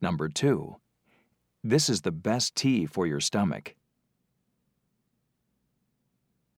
Number 2. This is the best tea for your stomach.